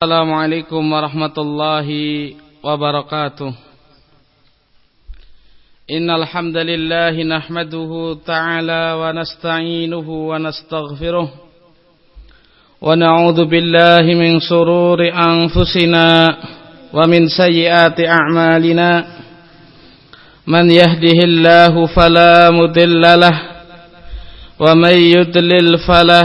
Assalamualaikum warahmatullahi wabarakatuh. Innal hamdalillah nahmaduhu ta'ala wa nasta'inuhu wa nastaghfiruh. Wa na'udzu billahi min shururi anfusina wa min sayyiati a'malina. Man yahdihillahu fala mudilla lah wa yudlil fala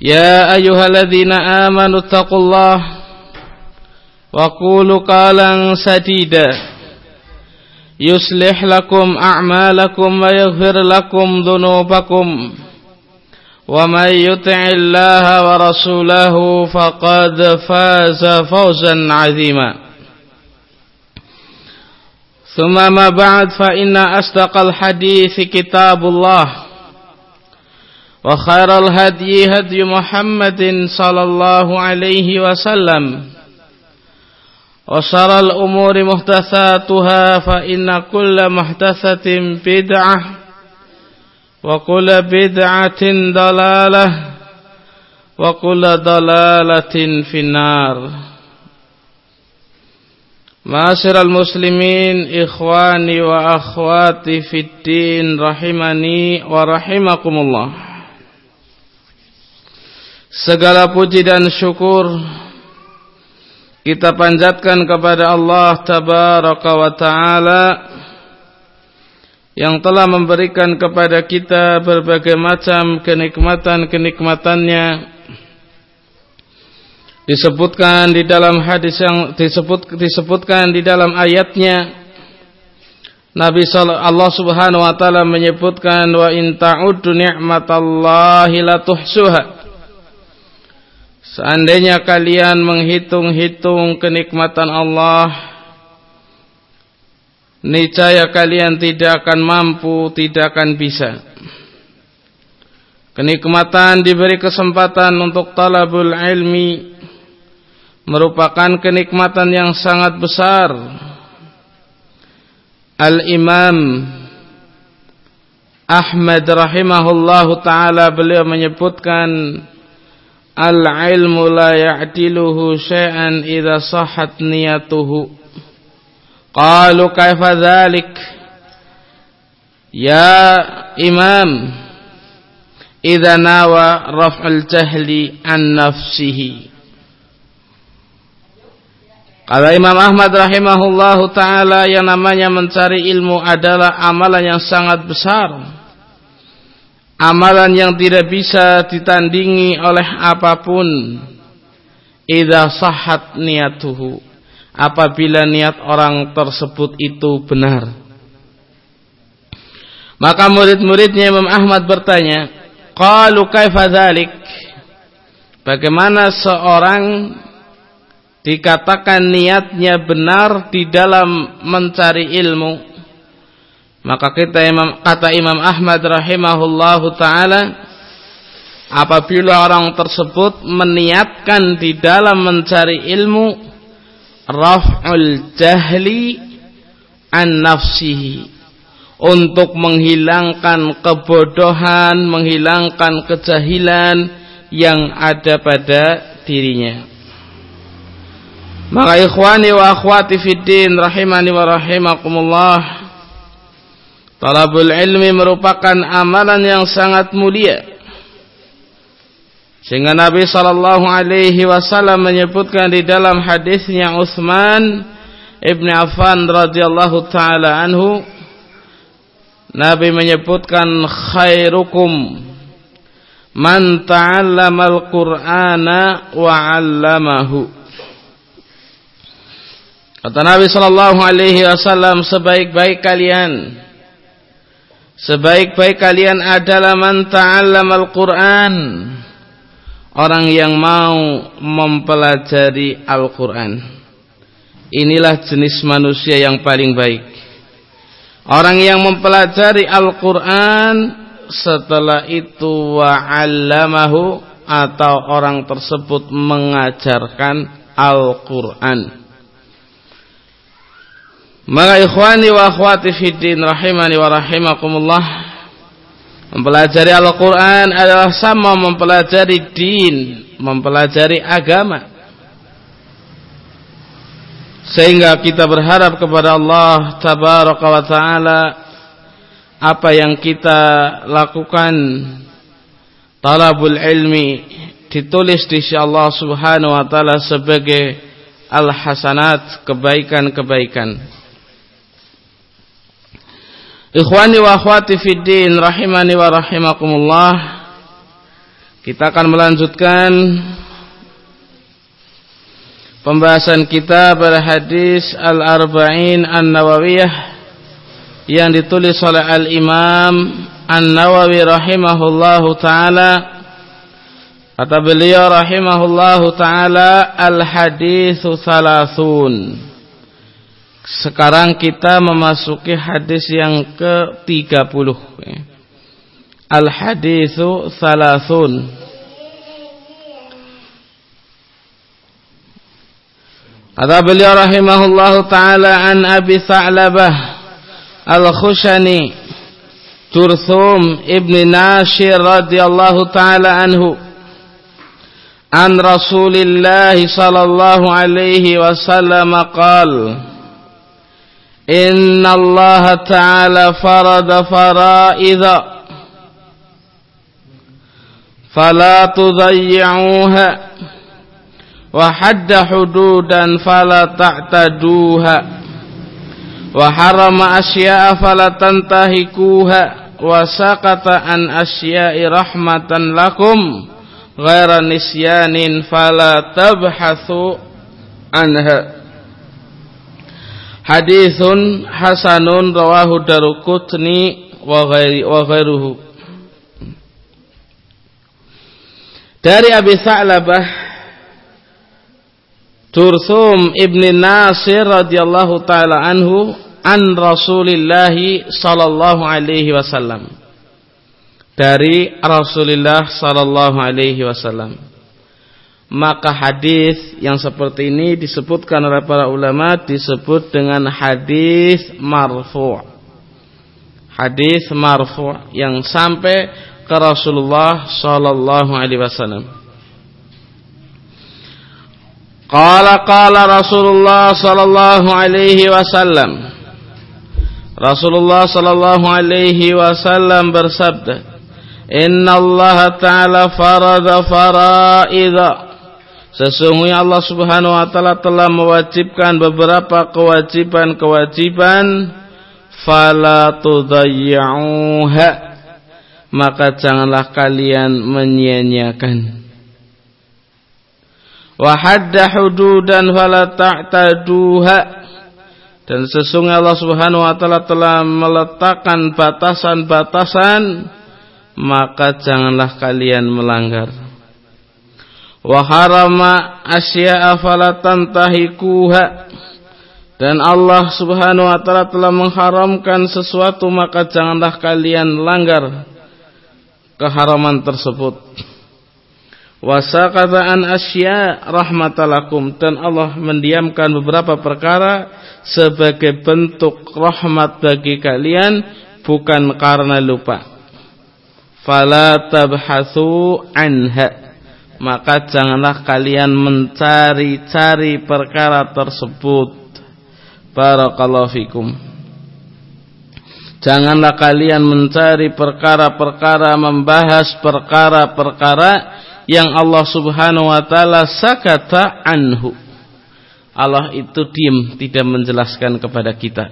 يا أيها الذين آمنوا اتقوا الله وقولوا قالا سديدا. يصلح لكم أعمالكم ويغفر لكم ذنوبكم. ومن يطع الله ورسوله فقد فاز فوزا عظيما. ثم ما بعد فإن أصدق الحديث كتاب الله. وخير الهدي هدي محمد صلى الله عليه وسلم. وشر الأمور محدثاتها فإن كل محدثة بدعة وكل بدعة ضلالة وكل ضلالة في النار. معاشر المسلمين إخواني وأخواتي في الدين رحمني ورحمكم الله. Segala puji dan syukur kita panjatkan kepada Allah tabaraka wa taala yang telah memberikan kepada kita berbagai macam kenikmatan-kenikmatannya. Disebutkan di dalam hadis yang disebut disebutkan di dalam ayatnya Nabi Allah Subhanahu wa taala menyebutkan wa in ta'uddu ni'matallahi la tuhsuha Seandainya kalian menghitung-hitung kenikmatan Allah Niscaya kalian tidak akan mampu, tidak akan bisa. Kenikmatan diberi kesempatan untuk talabul ilmi Merupakan kenikmatan yang sangat besar. Al-Imam Ahmad rahimahullahu ta'ala beliau menyebutkan Al-ilmu la ya'tiluhu syai'an idza sahhat niyatuhu. Qalu kaifa dhalik? Ya Imam, idza nawa raf'al jahli an nafsihi. Kata Imam Ahmad rahimahullahu taala yang namanya mencari ilmu adalah amalan yang sangat besar amalan yang tidak bisa ditandingi oleh apa pun. Idza sahhat niyatuhu. Apabila niat orang tersebut itu benar. Maka murid-muridnya Imam Ahmad bertanya qalu kaifa dzalik? Bagaimana seorang dikatakan niatnya benar di dalam mencari ilmu maka kita Imam kata Imam Ahmad rahimahullahu taala apabila orang tersebut meniatkan di dalam mencari ilmu raf'ul jahli an nafsihi untuk menghilangkan kebodohan, menghilangkan kejahilan yang ada pada dirinya. Maka ikhwani wa akhwati fid din rahimani wa rahimakumullah Talabul ilmi merupakan amalan yang sangat mulia. Sehingga Nabi sallallahu alaihi wasallam menyebutkan di dalam hadisnya Utsman Ibn Affan radhiyallahu taala anhu Nabi menyebutkan khairukum man ta'allama al-Qur'ana wa 'allamahu Kata Nabi sallallahu alaihi wasallam sebaik-baik kalian sebaik-baik kalian adalah man ta'allama al-Qur'an orang yang mau mempelajari Al-Qur'an Inilah jenis manusia yang paling baik. Orang yang mempelajari Al-Quran setelah itu wa'allamahu atau orang tersebut mengajarkan Al-Quran. Maka ikhwani wa akhwati fiddin rahimani wa rahimakumullah Mempelajari Al-Quran adalah sama mempelajari din Mempelajari agama sehingga kita berharap kepada Allah tabaraka wa taala apa yang kita lakukan talabul ilmi ditulis di Allah Subhanahu wa taala sebagai al-hasanat kebaikan-kebaikan. Ikhwani wa akhwati fid din rahimani wa rahimakumullah. Kita akan melanjutkan pembahasan kita pada hadis Al-Arba'in An-Nawawiyah yang ditulis oleh Al-Imam An-Nawawi rahimahullahu taala kata beliau rahimahullahu taala al-haditsu salasun sekarang kita memasuki hadis yang ke-30 al-haditsu salasun Kata beliau rahimahullah taala an Abi Sa'labah Al-Khushani Turthum ibn Nashir radhiyallahu taala anhu an Rasulillah sallallahu alaihi wasallam qala Inna Allah ta'ala farada fara'idha fala tudayyi'uha وحد حدودا فلا تعتدوها وحرم أشياء فلا تنتهكوها وسقط عن أشياء رحمة لكم غير نسيان فلا تبحثوا عنها Hadithun hasanun rawahu Daruqutni wa ghairi wa ghairuhu. Dari Abi Sa'labah Tursum ibn Nasir radhiyallahu taala anhu an Rasulillah sallallahu alaihi wasallam. Dari Rasulullah sallallahu alaihi wasallam maka hadis yang seperti ini disebutkan oleh para ulama disebut dengan hadis marfu. Hadis marfu yang sampai ke Rasulullah sallallahu alaihi wasallam. Qala qala Rasulullah sallallahu alaihi wasallam. Rasulullah sallallahu alaihi wasallam bersabda Inna Allah ta'ala farada faraidha Sesungguhnya Allah subhanahu wa ta'ala telah mewajibkan beberapa kewajiban-kewajiban. Fala tudayya'uha Maka janganlah kalian menyia-nyiakan. Wa hadda hududan fala ta'taduha. Dan sesungguhnya Allah Subhanahu wa taala telah meletakkan batasan-batasan maka janganlah kalian melanggar wa harama asya'a fala tantahikuha. Dan Allah Subhanahu wa taala telah mengharamkan sesuatu maka janganlah kalian langgar keharaman tersebut. Wasaqata an asya rahmatalakum. Dan Allah mendiamkan beberapa perkara sebagai bentuk rahmat bagi kalian bukan karena lupa. Fala tabhatsu anha maka janganlah kalian mencari-cari perkara tersebut barakallahu fikum janganlah kalian mencari perkara-perkara membahas perkara-perkara yang Allah Subhanahu wa taala sakata anhu. Allah itu diam tidak menjelaskan kepada kita.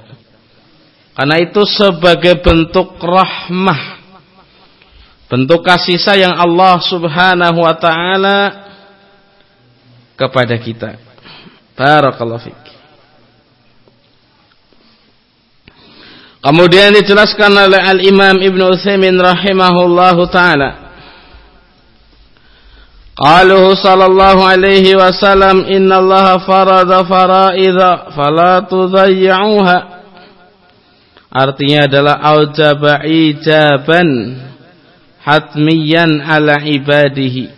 Karena itu sebagai bentuk rahmah Bentuk kasih sayang Allah Subhanahu wa taala kepada kita. Barakallahu fiik. Kemudian dijelaskan oleh Al-Imam Ibn Utsaimin rahimahullahu taala. Qaluhu sallallahu alaihi wasallam inna innallaha farada faraidha fala tudayyi'uha. Artinya adalah aujaba ijaban hatmiyan ala ibadihi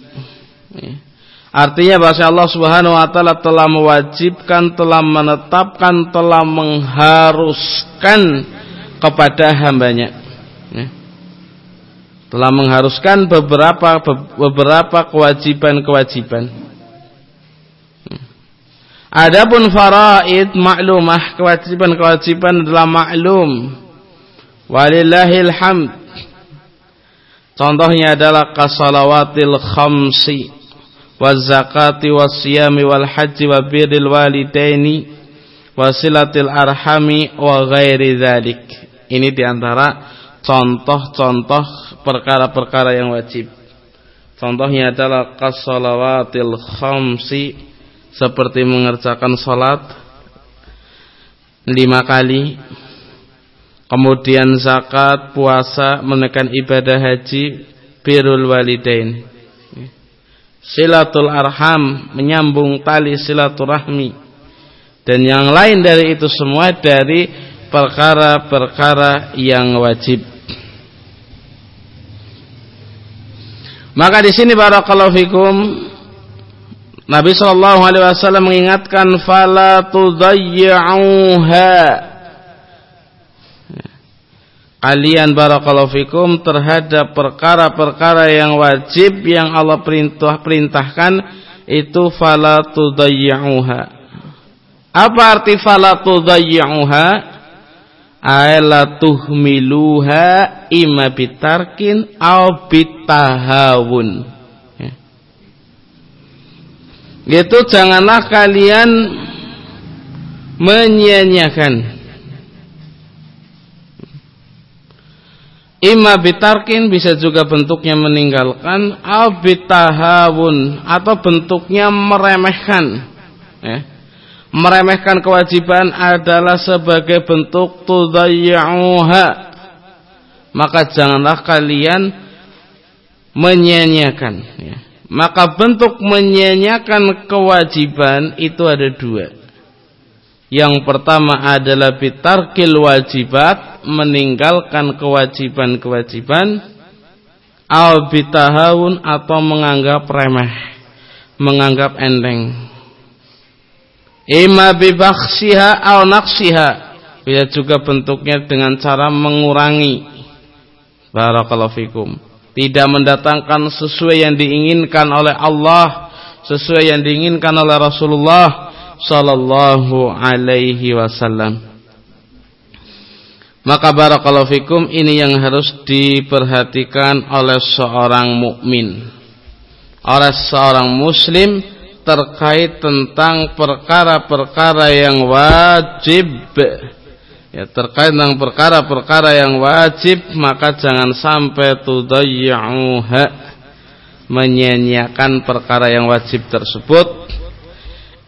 artinya bahasa Allah Subhanahu wa taala telah mewajibkan telah menetapkan telah mengharuskan kepada hambanya telah mengharuskan beberapa beberapa kewajiban-kewajiban. Adapun faraid maklumah kewajiban-kewajiban adalah maklum. Walillahil hamd. Contohnya adalah kasalawatil khamsi waz zakati was siyami wal haji wa birril walidaini wasilatil arhami wa ghairi dzalik. Ini di antara contoh-contoh perkara-perkara yang wajib. Contohnya adalah kasolawatil khamsi seperti mengerjakan salat lima kali, kemudian zakat, puasa, menekan ibadah haji, birul walidain, silatul arham, menyambung tali silaturahmi, dan yang lain dari itu semua dari perkara-perkara yang wajib. Maka di sini barakallahu fikum Nabi sallallahu alaihi wasallam mengingatkan fala tudayyuha Kalian barakallahu fikum terhadap perkara-perkara yang wajib yang Allah perintah perintahkan itu fala tudayyuha Apa arti fala tudayyuha Aila tuhmiluha imma bitarkin au bitahawun. Ya. Itu janganlah kalian menyia-nyiakan. Ima bitarkin bisa juga bentuknya meninggalkan. Au bitahawun atau bentuknya meremehkan. Ya. Meremehkan kewajiban adalah sebagai bentuk tudayyuha maka janganlah kalian menyanyiakan. Ya. maka bentuk menyanyiakan kewajiban itu ada dua yang pertama adalah bitarkil wajibat meninggalkan kewajiban-kewajiban al bitahawun atau menganggap remeh menganggap enteng Ima bibaksiha au naqsiha. Bisa juga bentuknya dengan cara mengurangi. Barakallahu fikum. Tidak mendatangkan sesuai yang diinginkan oleh Allah, sesuai yang diinginkan oleh Rasulullah sallallahu alaihi wasallam. Maka barakallahu fikum ini yang harus diperhatikan oleh seorang mukmin. Oleh seorang muslim terkait tentang perkara-perkara yang wajib ya terkait dengan perkara-perkara yang wajib maka jangan sampai tudayyuha menyia-nyiakan perkara yang wajib tersebut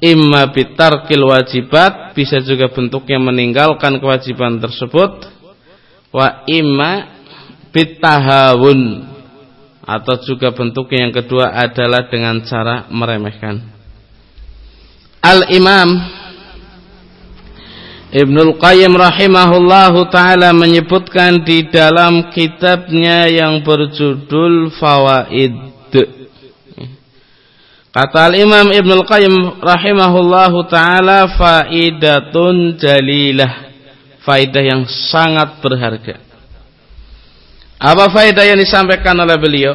imma bitarkil wajibat bisa juga bentuknya meninggalkan kewajiban tersebut wa imma bitahawun atau juga bentuknya yang kedua adalah dengan cara meremehkan. Al-Imam Ibnul Qayyim rahimahullahu taala menyebutkan di dalam kitabnya yang berjudul Fawaid. Kata Al-Imam Ibnul Qayyim rahimahullahu taala faidatun jalilah. Faidah yang sangat berharga. Apa faedah yang disampaikan oleh beliau?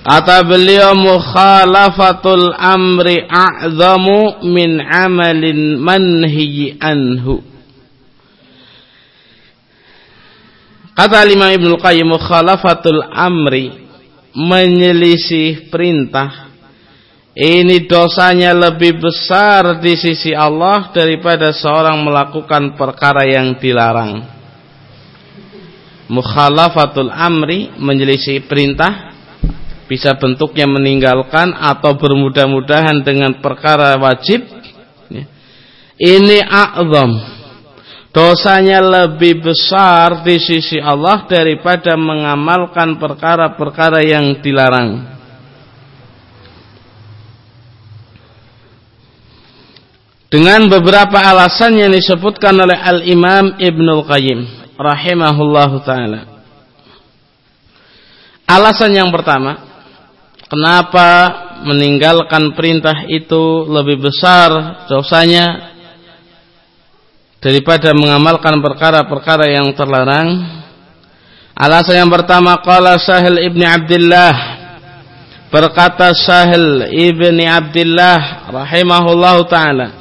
Kata beliau mukhalafatul amri a'zamu min amalin manhi anhu. Kata lima Ibnu Qayyim mukhalafatul amri menyelisih perintah ini dosanya lebih besar di sisi Allah daripada seorang melakukan perkara yang dilarang. Mukhalafatul amri menyelisih perintah bisa bentuknya meninggalkan atau bermudah-mudahan dengan perkara wajib. Ini a'zam. Dosanya lebih besar di sisi Allah daripada mengamalkan perkara-perkara yang dilarang. dengan beberapa alasan yang disebutkan oleh Al-Imam Ibnul Qayyim rahimahullahu taala. Alasan yang pertama, kenapa meninggalkan perintah itu lebih besar dosanya daripada mengamalkan perkara-perkara yang terlarang? Alasan yang pertama qala Sahil Ibni Abdullah berkata Sahil Ibni Abdullah rahimahullahu taala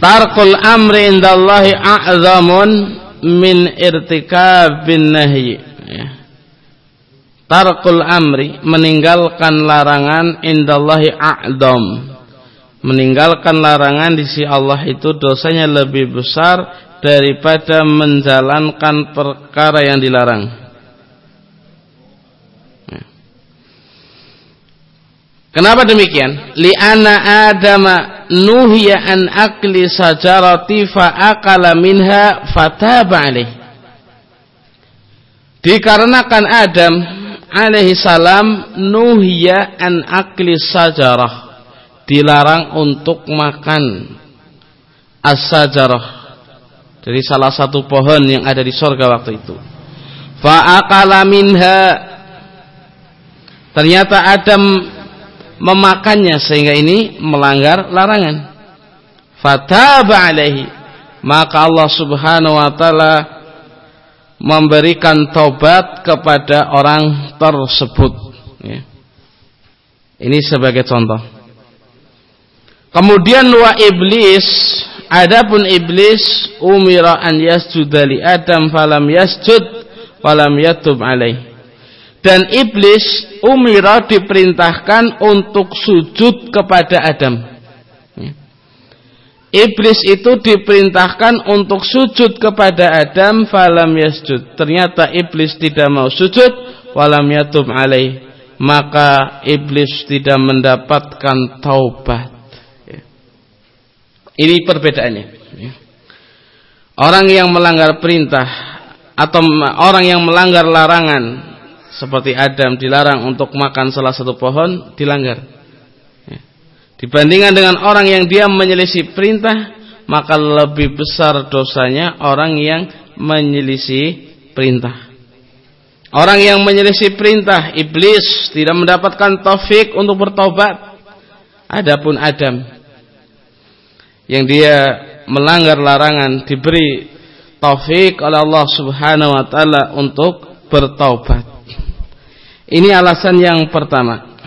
Tarkul amri indallahi a'zamun min irtikabin nahyi. Ya. Tarkul amri meninggalkan larangan indallahi a'zam. Meninggalkan larangan di sisi Allah itu dosanya lebih besar daripada menjalankan perkara yang dilarang. Ya. Kenapa demikian? Li'anna adama nuhiya an akli sajarati fa akala minha fataba alaih dikarenakan Adam alaihi salam nuhiya an akli sajarah dilarang untuk makan as-sajarah dari salah satu pohon yang ada di sorga waktu itu fa akala minha ternyata Adam memakannya sehingga ini melanggar larangan. Fataba alaihi maka Allah Subhanahu wa taala memberikan tobat kepada orang tersebut ya. Ini sebagai contoh. Kemudian wa iblis adapun iblis umira an yasjuda li Adam falam yasjud falam yatub alaihi dan iblis umira diperintahkan untuk sujud kepada Adam. Iblis itu diperintahkan untuk sujud kepada Adam falam yasjud. Ternyata iblis tidak mau sujud walam yatub alaih. Maka iblis tidak mendapatkan taubat. Ini perbedaannya. Ya. Orang yang melanggar perintah atau orang yang melanggar larangan seperti Adam dilarang untuk makan salah satu pohon dilanggar. Ya. Dibandingkan dengan orang yang dia menyelisih perintah, maka lebih besar dosanya orang yang menyelisih perintah. Orang yang menyelisih perintah, iblis tidak mendapatkan taufik untuk bertobat. Adapun Adam yang dia melanggar larangan diberi taufik oleh Allah Subhanahu wa taala untuk bertaubat. Ini alasan yang pertama.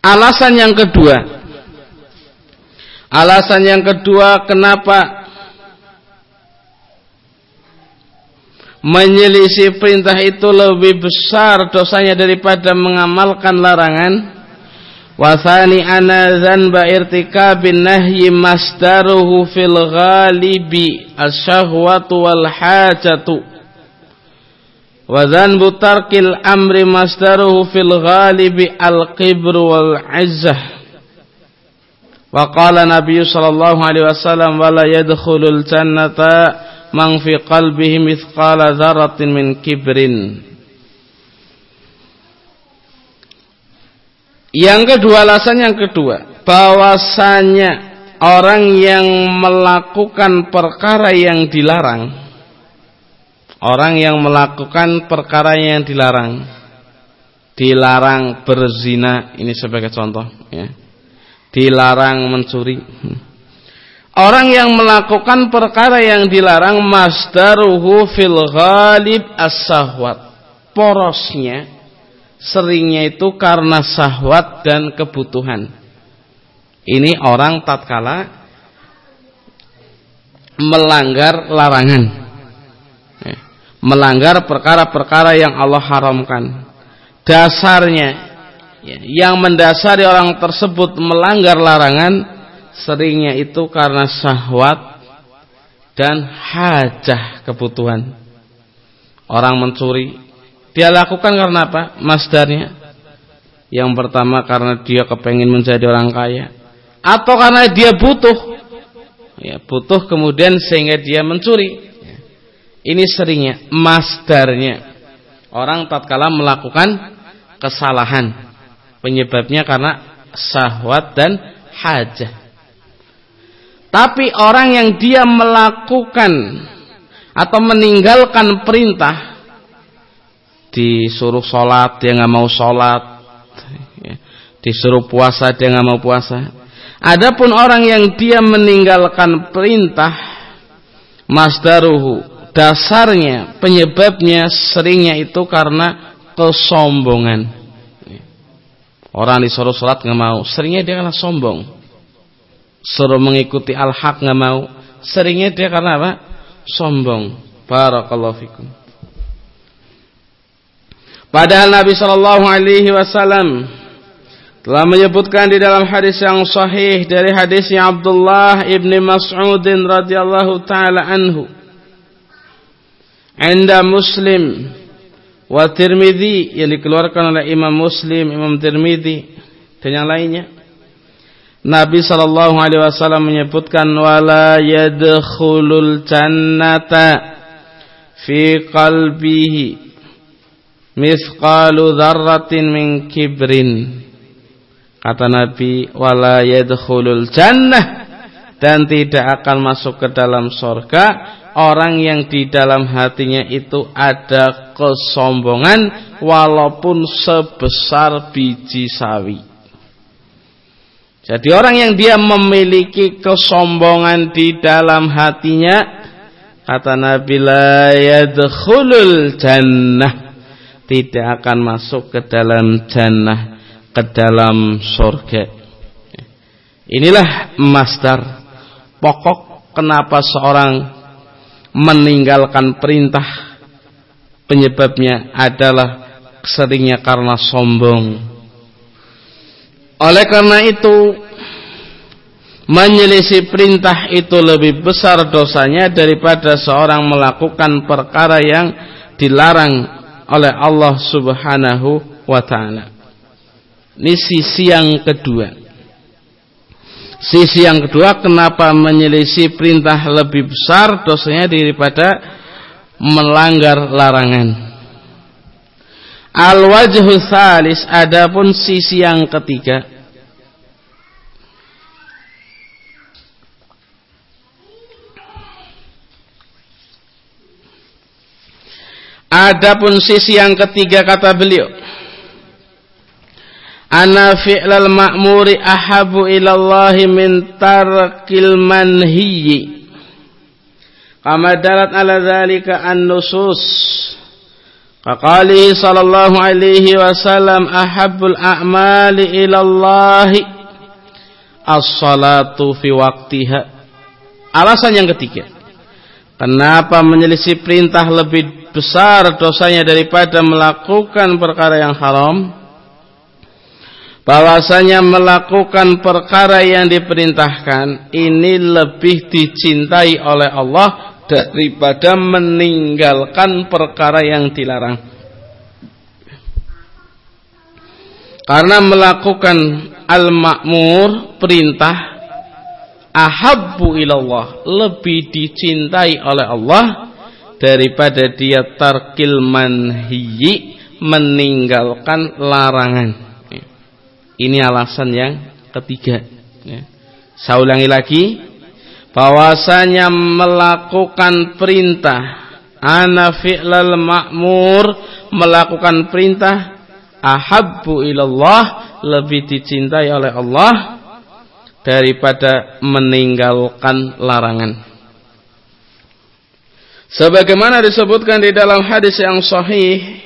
Alasan yang kedua. Alasan yang kedua kenapa menyelisih perintah itu lebih besar dosanya daripada mengamalkan larangan. Wasani ana zanba irtikabin nahyi masdaruhu fil ghalibi asyahwatu wal hajatu wa dhanbu tarkil amri masdaruhu fil ghalibi al qibru wal izzah wa qala nabiy sallallahu alaihi wasallam wala yadkhulul jannata man fi qalbihi mithqala dzarratin min kibrin Yang kedua alasan yang kedua bahwasanya orang yang melakukan perkara yang dilarang Orang yang melakukan perkara yang dilarang Dilarang berzina Ini sebagai contoh ya. Dilarang mencuri Orang yang melakukan perkara yang dilarang Masdaruhu fil ghalib as-sahwat Porosnya Seringnya itu karena sahwat dan kebutuhan Ini orang tatkala Melanggar larangan melanggar perkara-perkara yang Allah haramkan. Dasarnya ya, yang mendasari orang tersebut melanggar larangan seringnya itu karena syahwat dan hajah kebutuhan. Orang mencuri, dia lakukan karena apa? Masdarnya. Yang pertama karena dia kepengen menjadi orang kaya atau karena dia butuh. Ya, butuh kemudian sehingga dia mencuri. Ini seringnya masdarnya. Orang tatkala melakukan kesalahan penyebabnya karena syahwat dan hajah. Tapi orang yang dia melakukan atau meninggalkan perintah disuruh sholat dia nggak mau sholat. Ya, disuruh puasa dia nggak mau puasa. Adapun orang yang dia meninggalkan perintah masdaruhu dasarnya penyebabnya seringnya itu karena kesombongan. Orang disuruh sholat nggak mau seringnya dia karena sombong. Suruh mengikuti al-haq nggak mau seringnya dia karena apa? Sombong. Barakallahu fikum padahal Nabi Shallallahu alaihi wasallam telah menyebutkan di dalam hadis yang sahih dari hadisnya Abdullah ibni Mas'ud radhiyallahu taala anhu. Anda Muslim wa Tirmidzi yang dikeluarkan oleh Imam Muslim, Imam Tirmidzi dan yang lainnya. Nabi sallallahu alaihi wasallam menyebutkan wala yadkhulul jannata fi qalbihi mithqalu dzarratin min kibrin. Kata Nabi wala yadkhulul jannah dan tidak akan masuk ke dalam surga orang yang di dalam hatinya itu ada kesombongan walaupun sebesar biji sawi. Jadi orang yang dia memiliki kesombongan di dalam hatinya kata Nabi la yadkhulul jannah tidak akan masuk ke dalam jannah ke dalam surga. Inilah masdar pokok kenapa seorang meninggalkan perintah penyebabnya adalah seringnya karena sombong oleh karena itu menyelisih perintah itu lebih besar dosanya daripada seorang melakukan perkara yang dilarang oleh Allah Subhanahu wa taala. Ini sisi yang kedua. Sisi yang kedua kenapa menyelisih perintah lebih besar dosanya daripada melanggar larangan. Al-wajhu salis adapun sisi yang ketiga Adapun sisi yang ketiga kata beliau Ana fi'lal ma'muri ahabu ilallahi min tarkil manhiyi Kama dalat ala dhalika an-nusus Faqalihi sallallahu alaihi wasallam ahabbul a'mali ilallahi as-salatu fi waktiha. Alasan yang ketiga. Kenapa menyelisih perintah lebih besar dosanya daripada melakukan perkara yang haram? Bahwasanya melakukan perkara yang diperintahkan ini lebih dicintai oleh Allah daripada meninggalkan perkara yang dilarang. Karena melakukan al-ma'mur perintah ahabbu ilallah lebih dicintai oleh Allah daripada dia tarkil manhiyi meninggalkan larangan. Ini alasan yang ketiga. Saya ulangi lagi bahwasanya melakukan perintah ana fi'lal ma'mur melakukan perintah ahabbu ilallah lebih dicintai oleh Allah daripada meninggalkan larangan sebagaimana disebutkan di dalam hadis yang sahih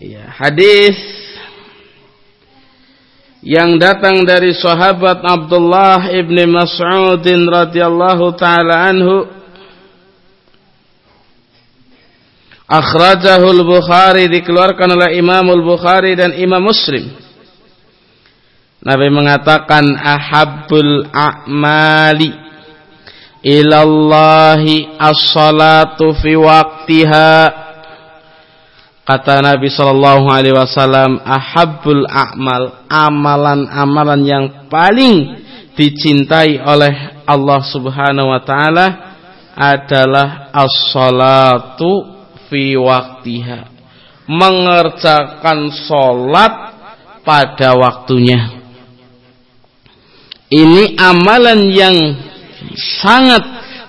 ya hadis yang datang dari sahabat Abdullah ibni Mas'ud radhiyallahu taala anhu Akhrajahul Bukhari dikeluarkan oleh Imamul Bukhari dan Imam Muslim. Nabi mengatakan ahabbul a'mali ilallahi as-salatu fi waqtiha. Kata Nabi sallallahu alaihi wasallam ahabbul a'mal amalan-amalan yang paling dicintai oleh Allah Subhanahu wa taala adalah as-salatu fi waktiha mengerjakan sholat pada waktunya ini amalan yang sangat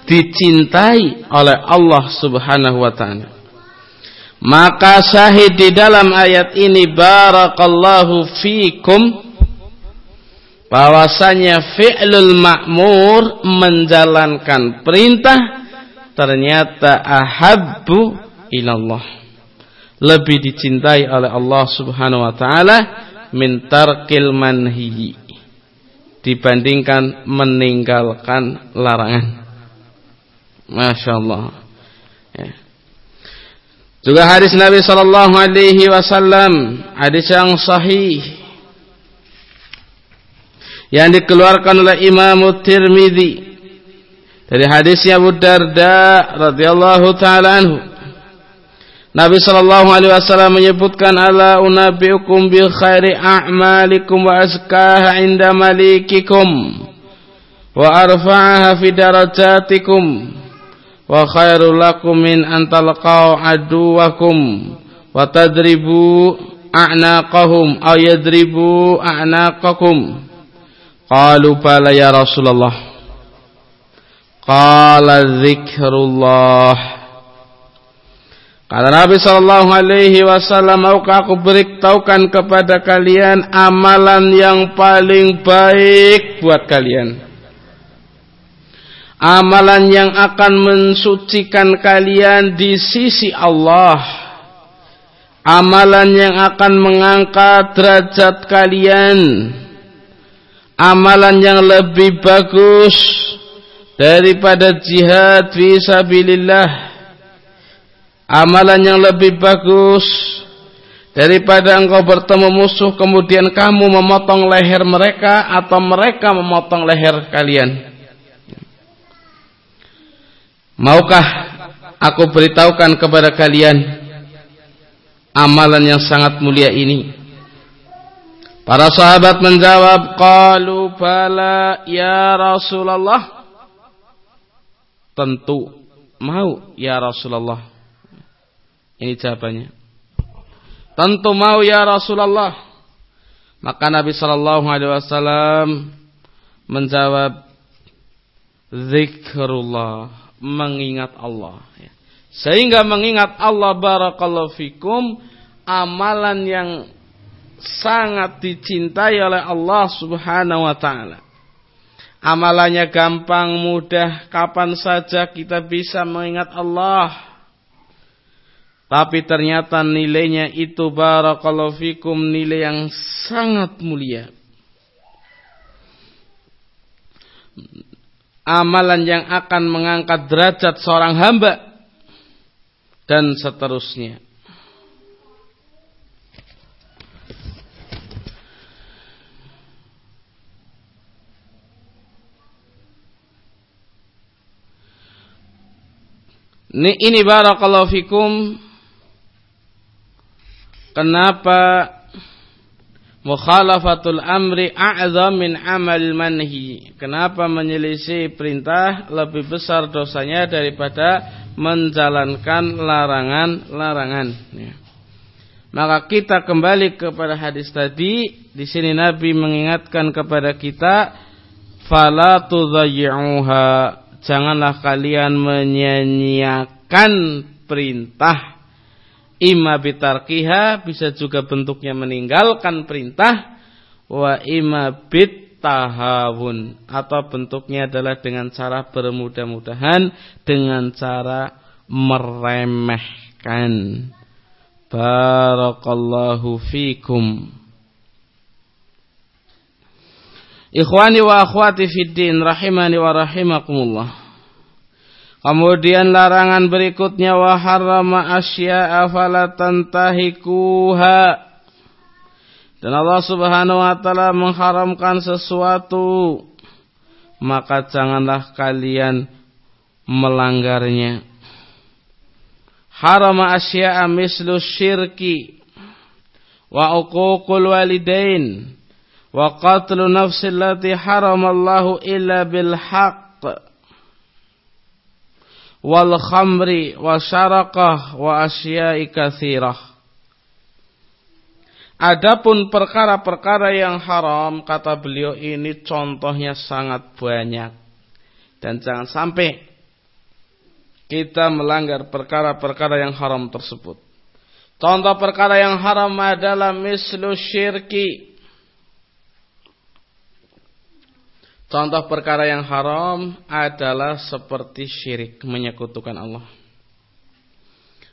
dicintai oleh Allah subhanahu wa ta'ala. Maka syahid di dalam ayat ini barakallahu fikum bahwasanya fi'lul ma'mur menjalankan perintah ternyata ahabbu ilallah. Lebih dicintai oleh Allah Subhanahu wa taala min tarkil dibandingkan meninggalkan larangan. Masya Allah. Ya. Juga hadis Nabi Sallallahu Alaihi Wasallam hadis yang sahih yang dikeluarkan oleh Imam Tirmidzi dari hadisnya Abu Darda radhiyallahu taala anhu Nabi sallallahu alaihi wasallam menyebutkan ala unabiukum bi khairi a'malikum wa azkaha 'inda malikikum wa arfa'aha fi darajatikum wa khairul lakum min an talqaw aduwakum wa tadribu a'naqahum aw yadribu a'naqakum. Qalu bala ya Rasulullah. Qala dzikrullah Kata Nabi Shallallahu Alaihi Wasallam, maukah aku beritahukan kepada kalian amalan yang paling baik buat kalian? Amalan yang akan mensucikan kalian di sisi Allah. Amalan yang akan mengangkat derajat kalian. Amalan yang lebih bagus daripada jihad fisabilillah amalan yang lebih bagus daripada engkau bertemu musuh kemudian kamu memotong leher mereka atau mereka memotong leher kalian. Maukah aku beritahukan kepada kalian amalan yang sangat mulia ini? Para sahabat menjawab, "Qalu bala ya Rasulullah." Tentu mau ya Rasulullah. Ini jawabannya. Tentu mau ya Rasulullah. Maka Nabi Shallallahu Alaihi Wasallam menjawab, zikrullah, mengingat Allah. Sehingga mengingat Allah barakallahu fikum, amalan yang sangat dicintai oleh Allah Subhanahu wa taala. Amalannya gampang, mudah, kapan saja kita bisa mengingat Allah. Tapi ternyata nilainya itu barakallahu fikum nilai yang sangat mulia. Amalan yang akan mengangkat derajat seorang hamba dan seterusnya. Ini, ini barakallahu fikum Kenapa mukhalafatul amri a'zam min amal manhi? Kenapa menyelisih perintah lebih besar dosanya daripada menjalankan larangan-larangan? Ya. Maka kita kembali kepada hadis tadi. Di sini Nabi mengingatkan kepada kita, fala tudayyi'uha. Janganlah kalian menyanyiakan perintah Ima bitarkiha bisa juga bentuknya meninggalkan perintah wa ima tahawun atau bentuknya adalah dengan cara bermudah-mudahan dengan cara meremehkan. Barakallahu fikum. Ikhwani wa akhwati fid din rahimani wa rahimakumullah. Kemudian larangan berikutnya wa harrama asya'a fala tantahikuha. Dan Allah Subhanahu wa taala mengharamkan sesuatu maka janganlah kalian melanggarnya. Harama asya'a mislu syirki wa uququl walidain wa qatlu nafsi allati haramallahu illa bil haqq wal khamri wa syarakah wa asya'i kathirah. Adapun perkara-perkara yang haram, kata beliau ini contohnya sangat banyak. Dan jangan sampai kita melanggar perkara-perkara yang haram tersebut. Contoh perkara yang haram adalah mislu syirki, Contoh perkara yang haram adalah seperti syirik menyekutukan Allah.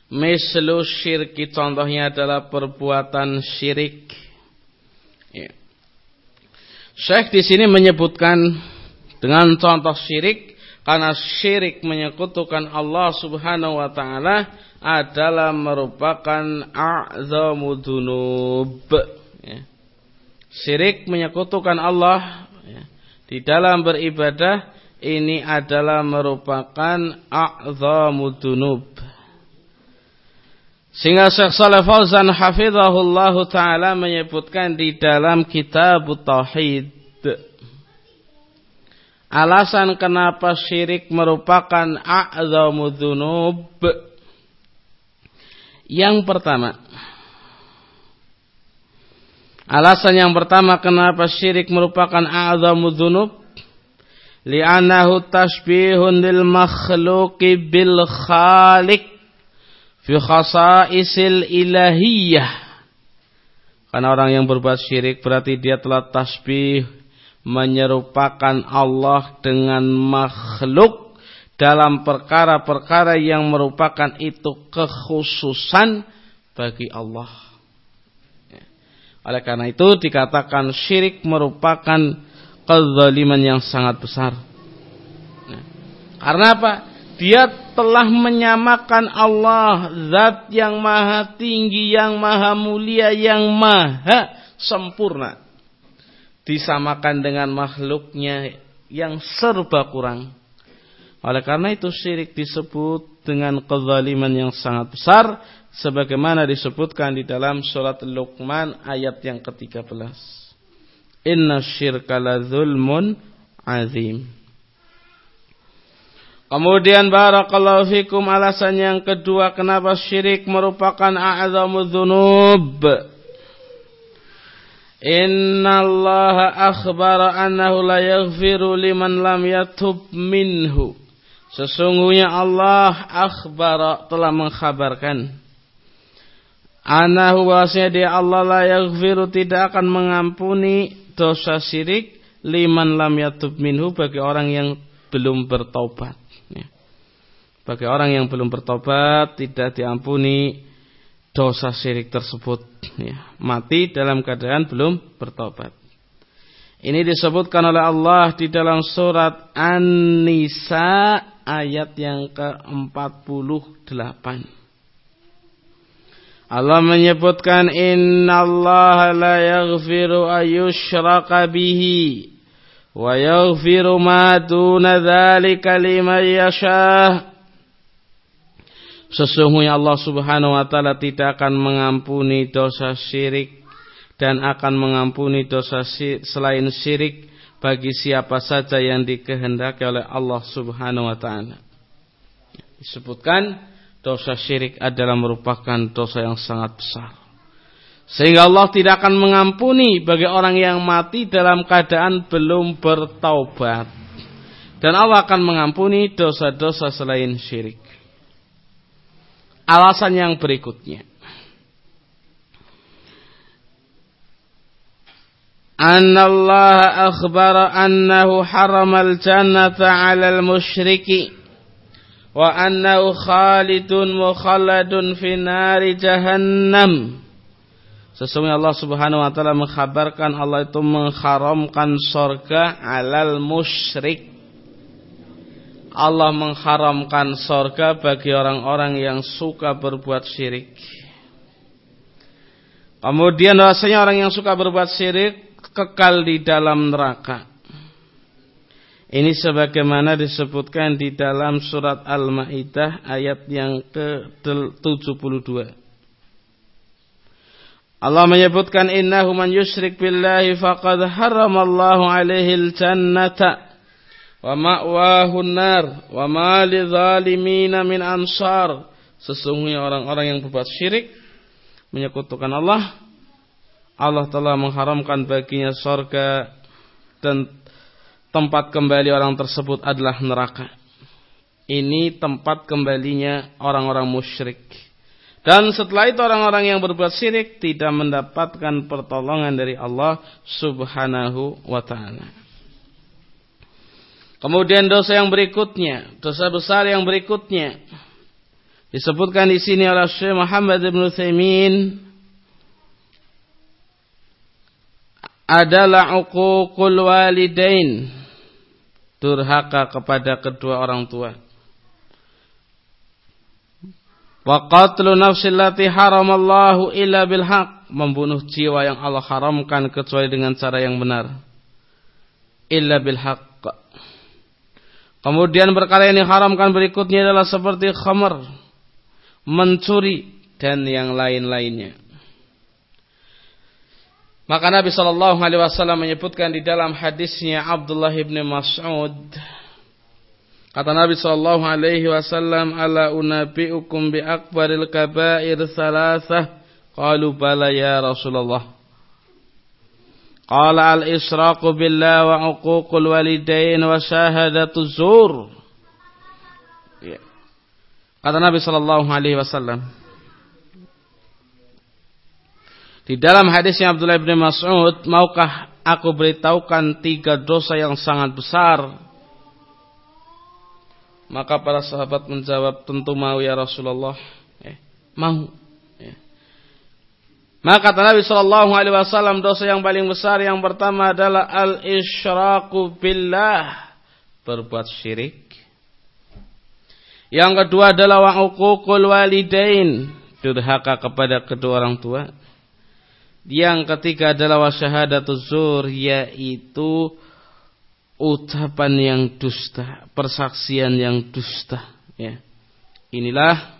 Mislu syirki contohnya adalah perbuatan syirik. Ya. Syekh di sini menyebutkan dengan contoh syirik karena syirik menyekutukan Allah Subhanahu wa taala adalah merupakan a'zamu dzunub. Ya. Syirik menyekutukan Allah di dalam beribadah ini adalah merupakan a'zamud dunub. Sehingga Syekh Saleh Fauzan hafizahullah taala menyebutkan di dalam kitab Tauhid alasan kenapa syirik merupakan a'zamud dunub. Yang pertama, Alasan yang pertama kenapa syirik merupakan a'zamu dzunub li'annahu tashbihun lil makhluqi bil khaliq fi khasa'isil ilahiyah. Karena orang yang berbuat syirik berarti dia telah tasbih menyerupakan Allah dengan makhluk dalam perkara-perkara yang merupakan itu kekhususan bagi Allah. Oleh karena itu dikatakan syirik merupakan kezaliman yang sangat besar. Nah, karena apa? Dia telah menyamakan Allah zat yang maha tinggi, yang maha mulia, yang maha sempurna. Disamakan dengan makhluknya yang serba kurang. Oleh karena itu syirik disebut dengan kezaliman yang sangat besar sebagaimana disebutkan di dalam surat Luqman ayat yang ke-13. Inna syirka la zulmun azim. Kemudian barakallahu fikum alasan yang kedua kenapa syirik merupakan a'zamu dzunub. Inna Allah akhbara annahu la yaghfiru liman lam yatub minhu. Sesungguhnya Allah akhbara telah mengkhabarkan Anahu bahwasanya dia Allah la yaghfiru tidak akan mengampuni dosa syirik liman lam yatub minhu bagi orang yang belum bertobat. Ya. Bagi orang yang belum bertobat tidak diampuni dosa syirik tersebut. Ya. Mati dalam keadaan belum bertobat. Ini disebutkan oleh Allah di dalam surat An-Nisa ayat yang ke-48. Allah menyebutkan innallaha la yaghfiru ayyushraka bihi wa yaghfiru ma duna dzalika liman yasha. Sesungguhnya Allah Subhanahu wa taala tidak akan mengampuni dosa syirik dan akan mengampuni dosa selain syirik bagi siapa saja yang dikehendaki oleh Allah Subhanahu wa taala. Disebutkan dosa syirik adalah merupakan dosa yang sangat besar. Sehingga Allah tidak akan mengampuni bagi orang yang mati dalam keadaan belum bertaubat. Dan Allah akan mengampuni dosa-dosa selain syirik. Alasan yang berikutnya. Anna Allah akhbara annahu haramal jannata 'alal musyriki wa annahu khalidun mukhalladun fi nari jahannam Sesungguhnya Allah Subhanahu wa taala mengkhabarkan Allah itu mengharamkan surga alal musyrik Allah mengharamkan sorga bagi orang-orang yang suka berbuat syirik. Kemudian rasanya orang yang suka berbuat syirik kekal di dalam neraka. Ini sebagaimana disebutkan di dalam surat Al-Maidah ayat yang ke-72. Allah menyebutkan innahu man yusyrik billahi faqad haramallahu alaihi al-jannata wa ma'wahu nar wa ma lidzalimin min ansar sesungguhnya orang-orang yang berbuat syirik menyekutukan Allah Allah telah mengharamkan baginya surga dan tempat kembali orang tersebut adalah neraka. Ini tempat kembalinya orang-orang musyrik. Dan setelah itu orang-orang yang berbuat syirik tidak mendapatkan pertolongan dari Allah Subhanahu wa taala. Kemudian dosa yang berikutnya, dosa besar yang berikutnya disebutkan di sini oleh Syekh Muhammad bin Utsaimin adalah uququl walidain durhaka kepada kedua orang tua. Wa qatlu nafsil lati haramallahu illa bil haq. Membunuh jiwa yang Allah haramkan kecuali dengan cara yang benar. Illa bil haq. Kemudian perkara yang diharamkan berikutnya adalah seperti khamar, mencuri dan yang lain-lainnya. Maka Nabi Shallallahu Alaihi Wasallam menyebutkan di dalam hadisnya Abdullah bin Mas'ud, kata Nabi Shallallahu Alaihi Wasallam, "Ala unabiukum bi akbaril kabair salasah." Qalu bala ya Rasulullah. Qala al-israqu billah wa uququl walidain wa syahadatu zur. Ya. Kata Nabi sallallahu alaihi wasallam. Di dalam hadisnya Abdullah bin Mas'ud, maukah aku beritahukan tiga dosa yang sangat besar? Maka para sahabat menjawab, tentu mau ya Rasulullah. Eh, mau. Maka kata Nabi Shallallahu Alaihi Wasallam dosa yang paling besar yang pertama adalah al isyraku billah berbuat syirik. Yang kedua adalah wa uququl walidain durhaka kepada kedua orang tua. Yang ketiga adalah wa syahadatu zur yaitu ucapan yang dusta, persaksian yang dusta. Ya. Inilah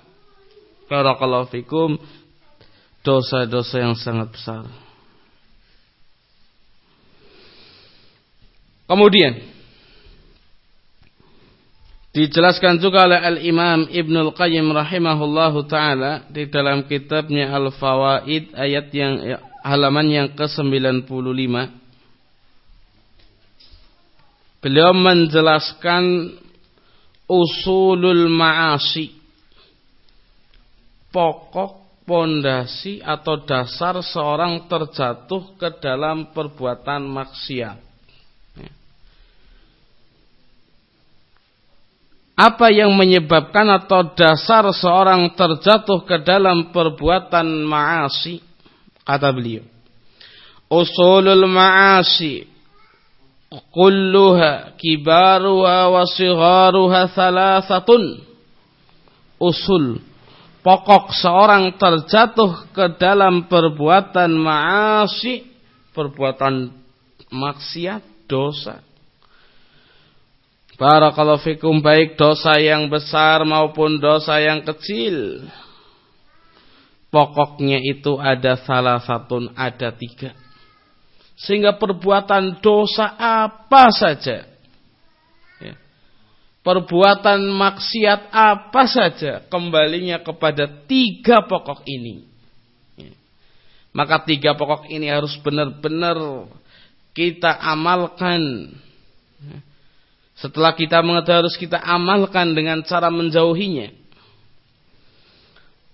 barakallahu fikum dosa-dosa yang sangat besar. Kemudian dijelaskan juga oleh Al-Imam Ibnul Qayyim rahimahullahu taala di dalam kitabnya Al-Fawaid ayat yang halaman yang ke-95 Beliau menjelaskan usulul ma'asi pokok pondasi atau dasar seorang terjatuh ke dalam perbuatan maksiat. Apa yang menyebabkan atau dasar seorang terjatuh ke dalam perbuatan maasi? Kata beliau. Usulul maasi kulluha kibaruha wa sigharuha thalathatun. Usul pokok seorang terjatuh ke dalam perbuatan maasi, perbuatan maksiat, dosa. Barakallahu fikum baik dosa yang besar maupun dosa yang kecil. Pokoknya itu ada salah satu, ada tiga. Sehingga perbuatan dosa apa saja perbuatan maksiat apa saja kembalinya kepada tiga pokok ini. Ya. Maka tiga pokok ini harus benar-benar kita amalkan. Ya. Setelah kita mengetahui harus kita amalkan dengan cara menjauhinya.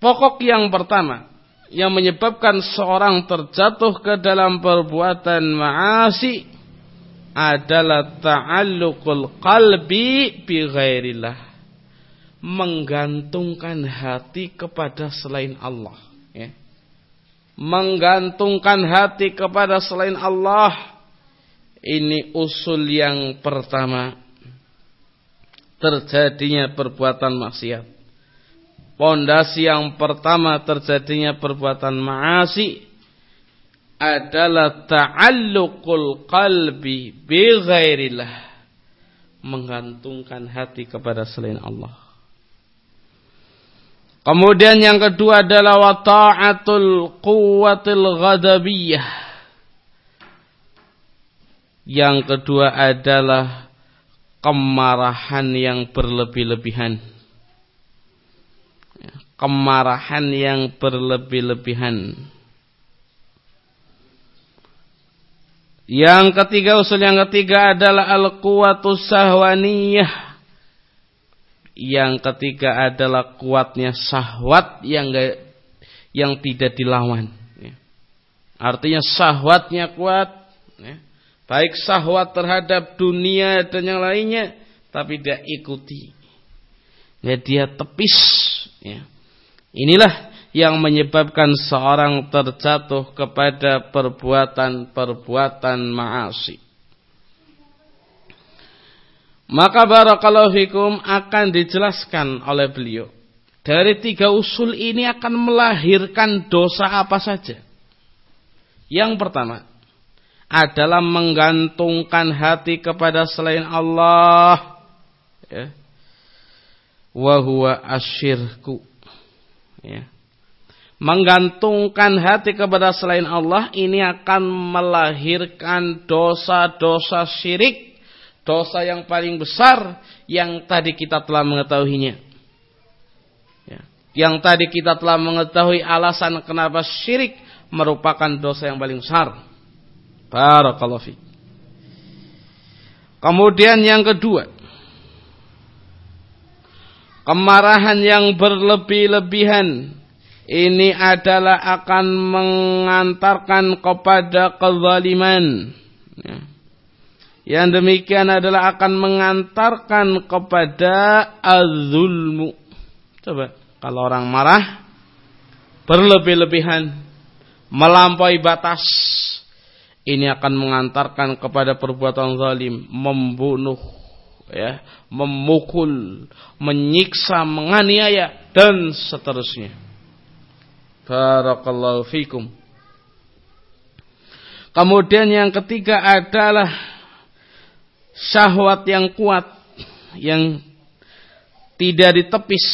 Pokok yang pertama yang menyebabkan seorang terjatuh ke dalam perbuatan maasi adalah ta'alluqul qalbi bi ghairillah. Menggantungkan hati kepada selain Allah. Ya. Menggantungkan hati kepada selain Allah. Ini usul yang pertama. terjadinya perbuatan maksiat. Pondasi yang pertama terjadinya perbuatan maasi adalah ta'alluqul qalbi bi ghairillah. Menggantungkan hati kepada selain Allah. Kemudian yang kedua adalah wa ta'atul quwwatil ghadabiyah. Yang kedua adalah kemarahan yang berlebih-lebihan kemarahan yang berlebih-lebihan. Yang ketiga usul yang ketiga adalah al-quwatus sahwaniyah. Yang ketiga adalah kuatnya sahwat yang gak, yang tidak dilawan. Ya. Artinya sahwatnya kuat, ya. baik sahwat terhadap dunia dan yang lainnya, tapi dia ikuti. Ya, dia tepis. Ya Inilah yang menyebabkan seorang terjatuh kepada perbuatan-perbuatan maasi. Maka barakallahu fikum akan dijelaskan oleh beliau. Dari tiga usul ini akan melahirkan dosa apa saja. Yang pertama adalah menggantungkan hati kepada selain Allah. Ya. Asyirku ya. menggantungkan hati kepada selain Allah ini akan melahirkan dosa-dosa syirik, dosa yang paling besar yang tadi kita telah mengetahuinya. Ya. Yang tadi kita telah mengetahui alasan kenapa syirik merupakan dosa yang paling besar. Barakallahu fiik. Kemudian yang kedua, Kemarahan yang berlebih-lebihan ini adalah akan mengantarkan kepada kezaliman. Ya. Yang demikian adalah akan mengantarkan kepada azulmu. Coba kalau orang marah berlebih-lebihan melampaui batas ini akan mengantarkan kepada perbuatan zalim, membunuh, ya, memukul, menyiksa, menganiaya dan seterusnya. Barakallahu fikum. Kemudian yang ketiga adalah syahwat yang kuat yang tidak ditepis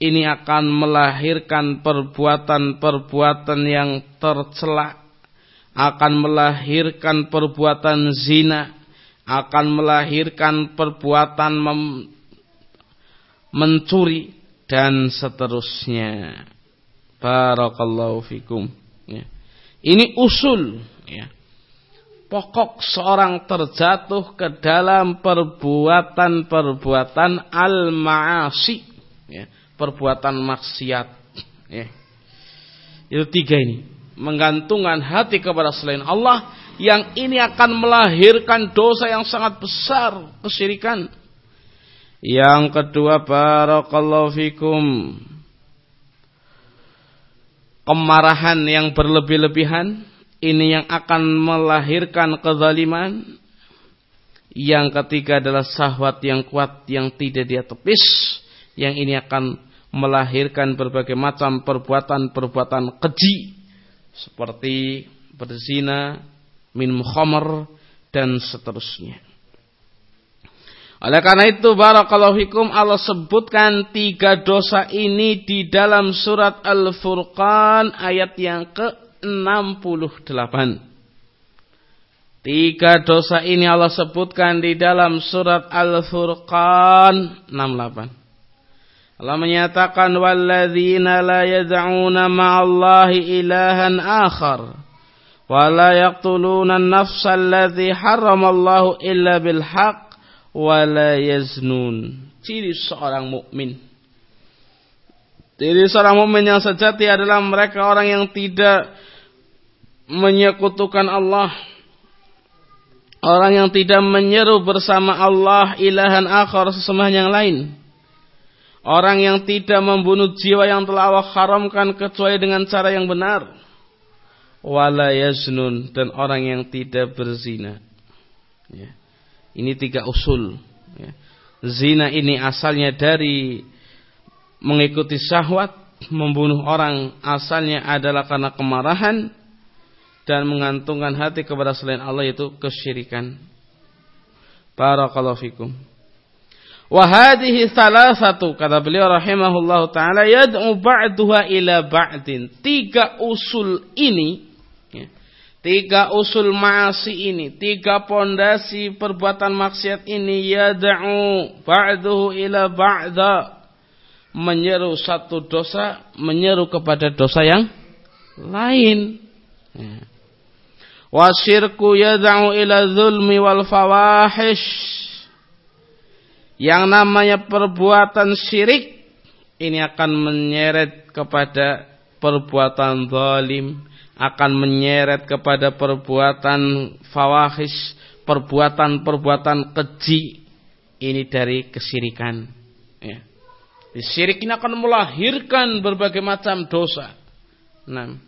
ini akan melahirkan perbuatan-perbuatan yang tercela akan melahirkan perbuatan zina akan melahirkan perbuatan mencuri dan seterusnya. Barakallahu fikum. Ya. Ini usul. Ya. Pokok seorang terjatuh ke dalam perbuatan-perbuatan al-ma'asi. Ya. Perbuatan maksiat. Ya. Itu tiga ini. Menggantungkan hati kepada selain Allah yang ini akan melahirkan dosa yang sangat besar, kesyirikan. Yang kedua, barakallahu fikum. Kemarahan yang berlebih-lebihan ini yang akan melahirkan kezaliman. Yang ketiga adalah sahwat yang kuat yang tidak dia tepis. Yang ini akan melahirkan berbagai macam perbuatan-perbuatan keji seperti berzina, minum khamar dan seterusnya. Oleh karena itu barakallahu fikum Allah sebutkan tiga dosa ini di dalam surat Al-Furqan ayat yang ke-68. Tiga dosa ini Allah sebutkan di dalam surat Al-Furqan 68. Allah menyatakan walladzina la yad'una ma'allahi ilahan akhar ولا يقتلون النفس الذي حرم الله إلا بالحق ولا يزنون ciri seorang mukmin ciri seorang mukmin yang sejati adalah mereka orang yang tidak menyekutukan Allah orang yang tidak menyeru bersama Allah ilahan akhar sesembahan yang lain orang yang tidak membunuh jiwa yang telah Allah haramkan kecuali dengan cara yang benar wala yaznun dan orang yang tidak berzina. Ya. Ini tiga usul. Ya. zina ini asalnya dari mengikuti syahwat, membunuh orang asalnya adalah karena kemarahan dan mengantungkan hati kepada selain Allah itu kesyirikan. Barakallahu fikum. Wa hadhihi thalathatu kata beliau rahimahullahu taala yad'u ba'daha ila ba'din. Tiga usul ini tiga usul maasi ini, tiga pondasi perbuatan maksiat ini yad'u ba'dahu ila ba'da. Menyeru satu dosa, menyeru kepada dosa yang lain. Ya. Wa syirku yad'u ila zulmi wal fawahish yang namanya perbuatan syirik ini akan menyeret kepada perbuatan zalim, akan menyeret kepada perbuatan fawahis, perbuatan-perbuatan keji. Ini dari kesirikan. Ya. Syirik ini akan melahirkan berbagai macam dosa. Nah.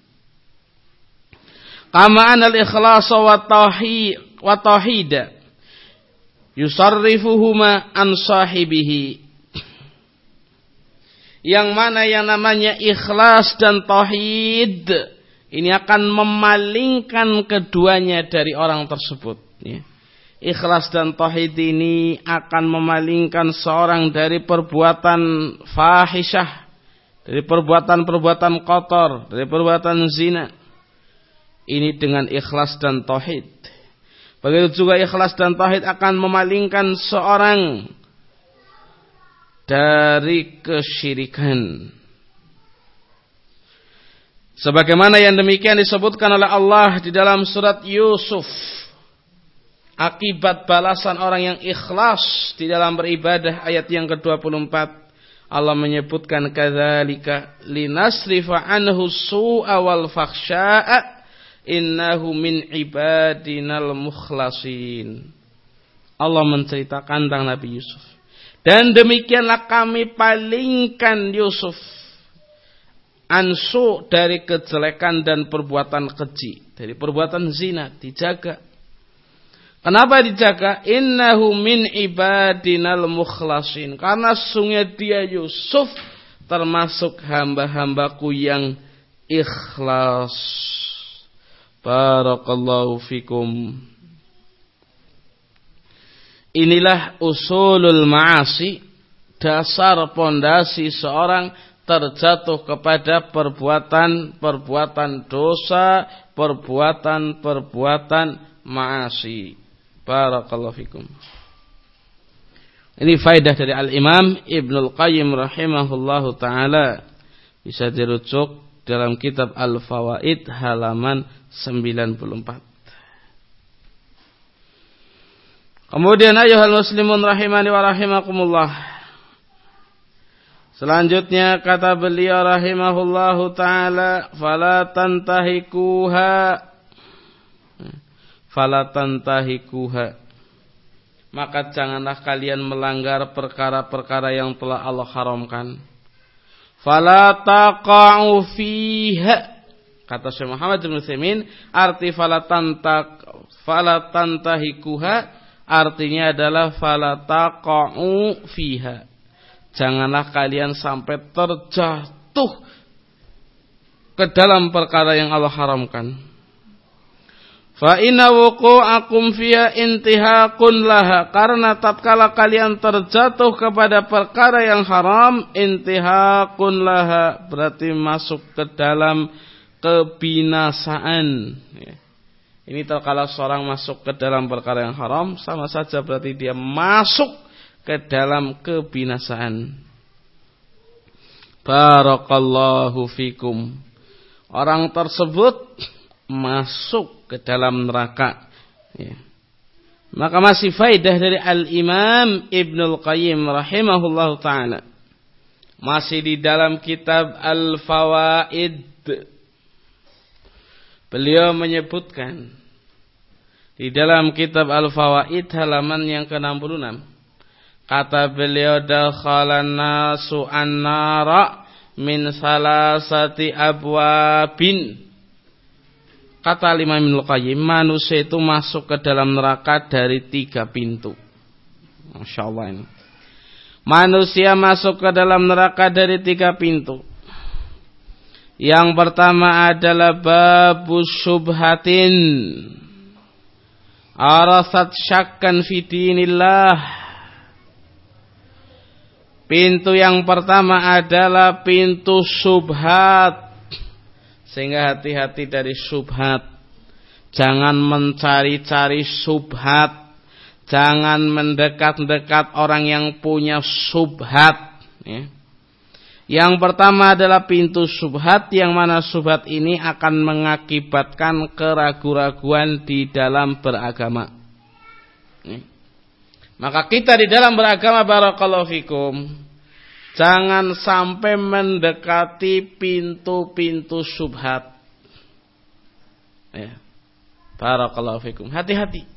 Kama anal ikhlas wa tauhid wa tauhid yusarrifuhuma an sahibihi yang mana yang namanya ikhlas dan tauhid ini akan memalingkan keduanya dari orang tersebut ya. ikhlas dan tauhid ini akan memalingkan seorang dari perbuatan fahisyah dari perbuatan-perbuatan kotor dari perbuatan zina ini dengan ikhlas dan tauhid Begitu juga ikhlas dan tauhid akan memalingkan seorang dari kesyirikan. Sebagaimana yang demikian disebutkan oleh Allah di dalam surat Yusuf. Akibat balasan orang yang ikhlas di dalam beribadah ayat yang ke-24. Allah menyebutkan kadzalika linasrifa anhu su'a wal fakhsya'a innahu min ibadinal mukhlasin. Allah menceritakan tentang Nabi Yusuf. Dan demikianlah kami palingkan Yusuf ansu dari kejelekan dan perbuatan keji, dari perbuatan zina dijaga. Kenapa dijaga? Innahu min ibadinal mukhlasin. Karena sungguh dia Yusuf termasuk hamba-hambaku yang ikhlas. Barakallahu fikum. Inilah usulul ma'asi, dasar pondasi seorang terjatuh kepada perbuatan-perbuatan dosa, perbuatan-perbuatan ma'asi. Barakallahu fikum. Ini faidah dari Al-Imam Ibnul Qayyim rahimahullahu taala bisa dirujuk dalam kitab Al-Fawaid halaman 94. Kemudian ayuhal muslimun rahimani wa rahimakumullah. Selanjutnya kata beliau rahimahullahu taala fala tantahikuha fala tantahikuha maka janganlah kalian melanggar perkara-perkara yang telah Allah haramkan. Fala taqa'u fiha Kata Syekh Muhammad bin Utsaimin, arti falatantak falatantahikuha artinya adalah falataqa'u fiha. Janganlah kalian sampai terjatuh ke dalam perkara yang Allah haramkan. Fa inna wuqu'akum fiha intihakun laha karena tatkala kalian terjatuh kepada perkara yang haram intihakun laha berarti masuk ke dalam kebinasaan. Ya. Ini terkala seorang masuk ke dalam perkara yang haram, sama saja berarti dia masuk ke dalam kebinasaan. Barakallahu fikum. Orang tersebut masuk ke dalam neraka. Ya. Maka masih faidah dari Al-Imam Ibnul Qayyim rahimahullahu taala. Masih di dalam kitab Al-Fawaid Beliau menyebutkan di dalam kitab Al-Fawaid halaman yang ke-66. Kata beliau dakhalan nasu annara min salasati abwabin. Kata lima Ibnu Qayyim, manusia itu masuk ke dalam neraka dari tiga pintu. Masya Allah ini. Manusia masuk ke dalam neraka dari tiga pintu. Yang pertama adalah babu syubhatin. Arasat syakkan fidinillah. Pintu yang pertama adalah pintu subhat. Sehingga hati-hati dari subhat. Jangan mencari-cari subhat Jangan mendekat-dekat orang yang punya subhat. Ya. Yang pertama adalah pintu subhat yang mana subhat ini akan mengakibatkan keraguan-raguan di dalam beragama. Ya. Maka kita di dalam beragama barakallahu fikum jangan sampai mendekati pintu-pintu subhat. Ya. Barakallahu fikum. Hati-hati.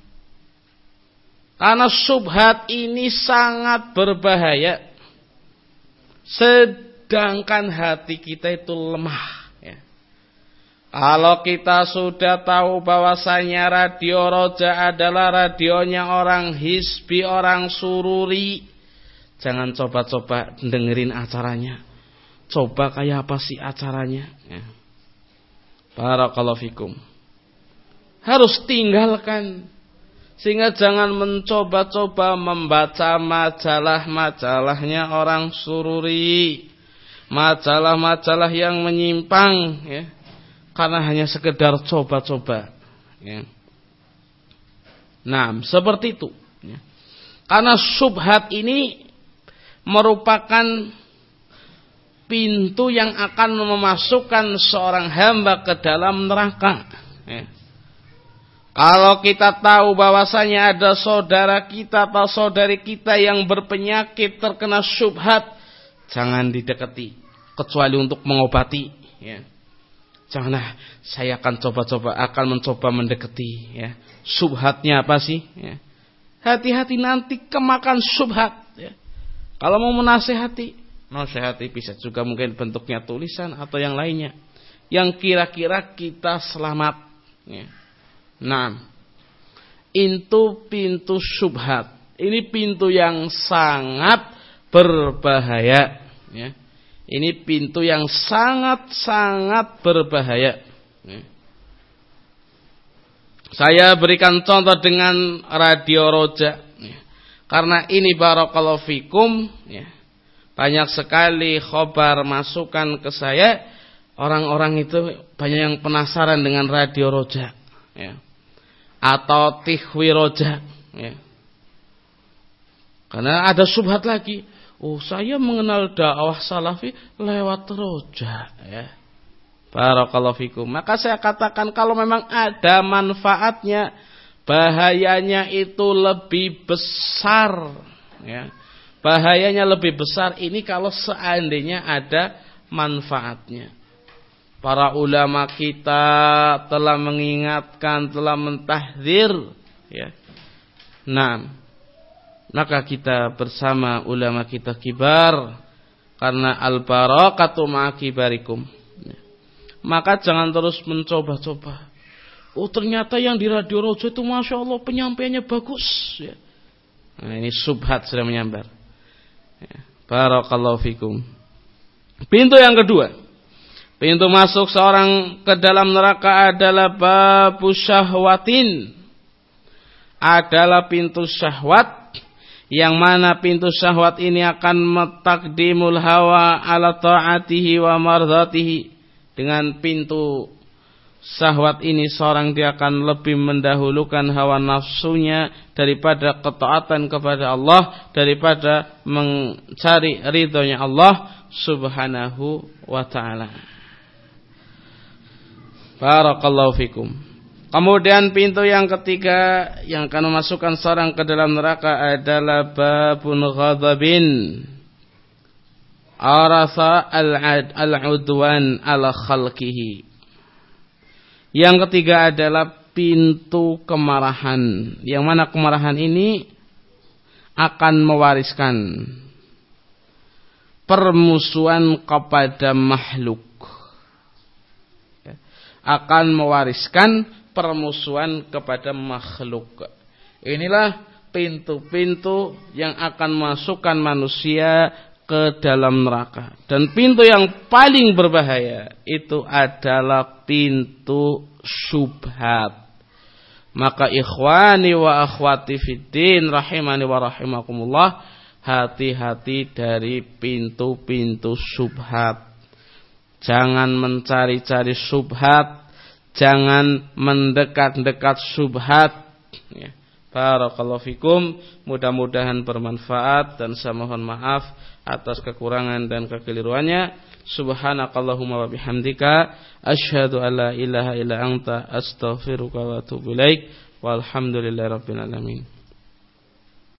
Karena subhat ini sangat berbahaya. Sedangkan hati kita itu lemah. Kalau kita sudah tahu bahwasanya radio roja adalah radionya orang hisbi, orang sururi. Jangan coba-coba dengerin acaranya. Coba kayak apa sih acaranya. Ya. Barakallahu. Harus tinggalkan sehingga jangan mencoba-coba membaca majalah-majalahnya orang sururi. Majalah-majalah yang menyimpang ya. Karena hanya sekedar coba-coba ya. Nah, seperti itu ya. Karena subhat ini merupakan pintu yang akan memasukkan seorang hamba ke dalam neraka. Ya. Kalau kita tahu bahwasanya ada saudara kita atau saudari kita yang berpenyakit terkena syubhat, jangan didekati kecuali untuk mengobati. Ya. Janganlah saya akan coba-coba akan mencoba mendekati. Ya. Subhatnya apa sih? Ya. Hati-hati nanti kemakan subhat. Ya. Kalau mau menasehati, nasehati bisa juga mungkin bentuknya tulisan atau yang lainnya. Yang kira-kira kita selamat. Ya Nah, itu pintu subhat. Ini pintu yang sangat berbahaya. Ya. Ini pintu yang sangat-sangat berbahaya. Ya. Saya berikan contoh dengan radio roja. Karena ini barakallahu fikum. Ya. Banyak sekali khobar masukan ke saya. Orang-orang itu banyak yang penasaran dengan radio roja. Atau tihwi roja. Karena ada subhat lagi. Oh saya mengenal dakwah salafi lewat roja. Ya. Barakallahu fikum. Maka saya katakan kalau memang ada manfaatnya. Bahayanya itu lebih besar. Ya. Bahayanya lebih besar ini kalau seandainya ada manfaatnya. Para ulama kita telah mengingatkan, telah mentahdir. Ya. Nah, maka kita bersama ulama kita kibar karena al-barakatu ma'akibarikum. Ya. Maka jangan terus mencoba-coba. Oh ternyata yang di radio rojo itu masya Allah penyampaiannya bagus. Ya. Nah, ini subhat sudah menyambar. Ya. Barakallahu fikum. Pintu yang kedua. Pintu masuk seorang ke dalam neraka adalah babu syahwatin. Adalah pintu syahwat. Yang mana pintu syahwat ini akan metakdimul hawa ala ta'atihi wa mardatihi. Dengan pintu syahwat ini seorang dia akan lebih mendahulukan hawa nafsunya daripada ketaatan kepada Allah. Daripada mencari ridhonya Allah subhanahu wa ta'ala. Barakallahu fikum. Kemudian pintu yang ketiga yang akan memasukkan seorang ke dalam neraka adalah babun ghadabin. Arasa al-udwan ala khalqihi. Yang ketiga adalah pintu kemarahan. Yang mana kemarahan ini akan mewariskan permusuhan kepada makhluk akan mewariskan permusuhan kepada makhluk. Inilah pintu-pintu yang akan masukkan manusia ke dalam neraka. Dan pintu yang paling berbahaya itu adalah pintu subhat. Maka ikhwani wa akhwati fiddin rahimani wa rahimakumullah. Hati-hati dari pintu-pintu subhat. Jangan mencari-cari subhat. Jangan mendekat-dekat subhat. Ya. Barakallahu fikum. Mudah-mudahan bermanfaat dan saya mohon maaf atas kekurangan dan kekeliruannya. Subhanakallahumma wa bihamdika asyhadu an la ilaha illa anta astaghfiruka wa atubu ilaik. Walhamdulillahirabbil alamin.